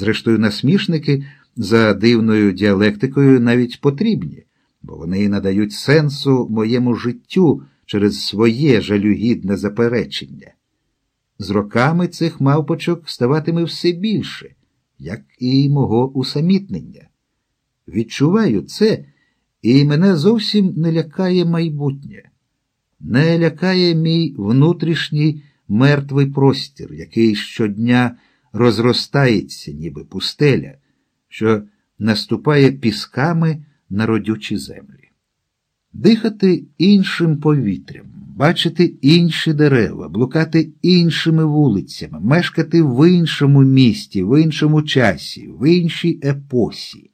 Зрештою, насмішники за дивною діалектикою навіть потрібні, бо вони надають сенсу моєму життю через своє жалюгідне заперечення. З роками цих мавпочок ставатиме все більше, як і мого усамітнення. Відчуваю це, і мене зовсім не лякає майбутнє, не лякає мій внутрішній мертвий простір, який щодня розростається, ніби пустеля, що наступає пісками на родючі землі. Дихати іншим повітрям, бачити інші дерева, блукати іншими вулицями, мешкати в іншому місті, в іншому часі, в іншій епосі,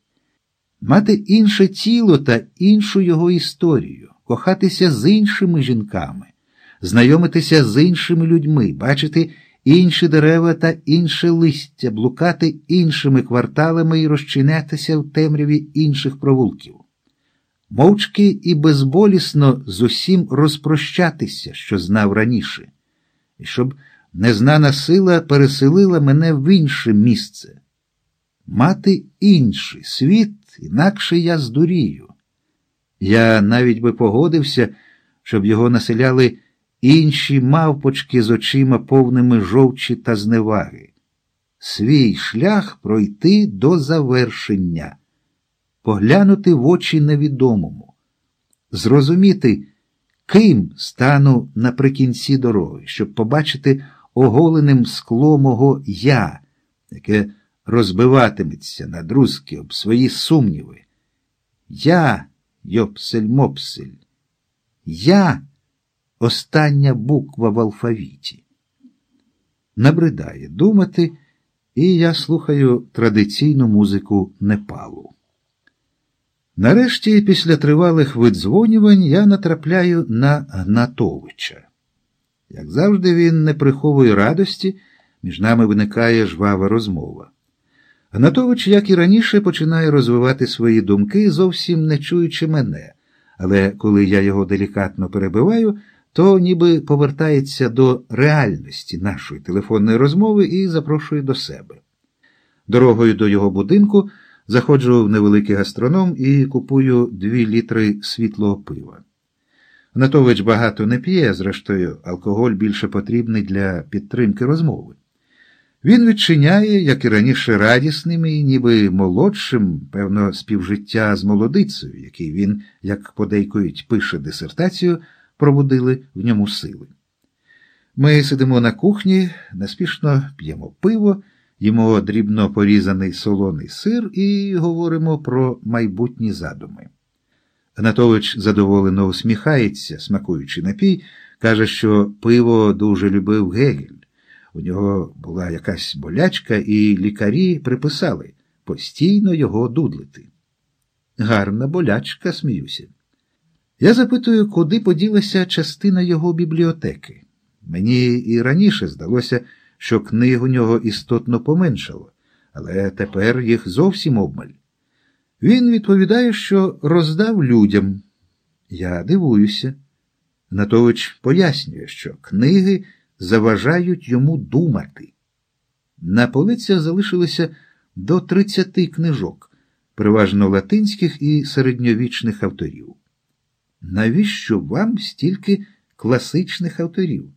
мати інше тіло та іншу його історію, кохатися з іншими жінками, знайомитися з іншими людьми, бачити інші дерева та інше листя, блукати іншими кварталами і розчинятися в темряві інших провулків. Мовчки і безболісно з усім розпрощатися, що знав раніше, і щоб незнана сила переселила мене в інше місце. Мати інший світ, інакше я здурію. Я навіть би погодився, щоб його населяли інші мавпочки з очима повними жовчі та зневаги. Свій шлях пройти до завершення, поглянути в очі невідомому, зрозуміти, ким стану наприкінці дороги, щоб побачити оголеним скло мого я, яке розбиватиметься на друзки об свої сумніви. Я, Йопсель-мопсель, я остання буква в алфавіті. Набридає думати, і я слухаю традиційну музику Непалу. Нарешті, після тривалих видзвонювань, я натрапляю на Гнатовича. Як завжди, він не приховує радості, між нами виникає жвава розмова. Гнатович, як і раніше, починає розвивати свої думки, зовсім не чуючи мене, але коли я його делікатно перебиваю, то ніби повертається до реальності нашої телефонної розмови і запрошує до себе. Дорогою до його будинку заходжу в невеликий гастроном і купую дві літри світлого пива. Гнатович багато не п'є, зрештою, алкоголь більше потрібний для підтримки розмови. Він відчиняє, як і раніше, радісним і ніби молодшим, певно, співжиття з молодицею, який він, як подейкують, пише дисертацію пробудили в ньому сили. Ми сидимо на кухні, неспішно п'ємо пиво, їмо дрібно порізаний солоний сир і говоримо про майбутні задуми. Гнатович задоволено усміхається, смакуючи напій, каже, що пиво дуже любив Гегель. У нього була якась болячка, і лікарі приписали постійно його дудлити. Гарна болячка, сміюся. Я запитую, куди поділася частина його бібліотеки. Мені і раніше здалося, що книг у нього істотно поменшало, але тепер їх зовсім обмаль. Він відповідає, що роздав людям. Я дивуюся. Натович пояснює, що книги заважають йому думати. На полицях залишилося до 30 книжок, переважно латинських і середньовічних авторів. Навіщо вам стільки класичних авторів?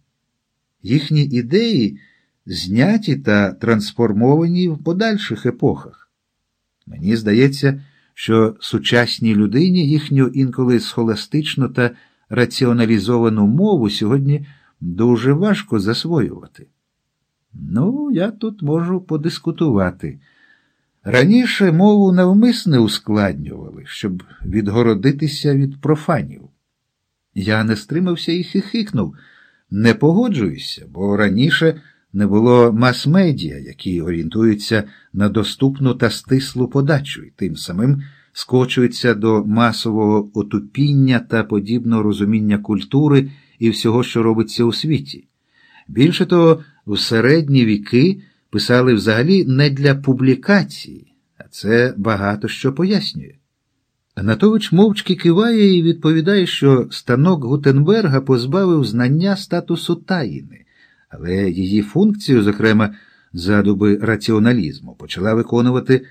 Їхні ідеї зняті та трансформовані в подальших епохах. Мені здається, що сучасній людині їхню інколи схоластичну та раціоналізовану мову сьогодні дуже важко засвоювати. Ну, я тут можу подискутувати. Раніше мову навмисне ускладнювали, щоб відгородитися від профанів. Я не стримався і хихикнув. Не погоджуюся, бо раніше не було мас-медіа, які орієнтуються на доступну та стислу подачу, і тим самим скочуються до масового отупіння та подібного розуміння культури і всього, що робиться у світі. Більше того, в середні віки писали взагалі не для публікації, а це багато що пояснює. Анатович мовчки киває і відповідає, що станок Гутенберга позбавив знання статусу таїни, але її функцію, зокрема, задуби раціоналізму, почала виконувати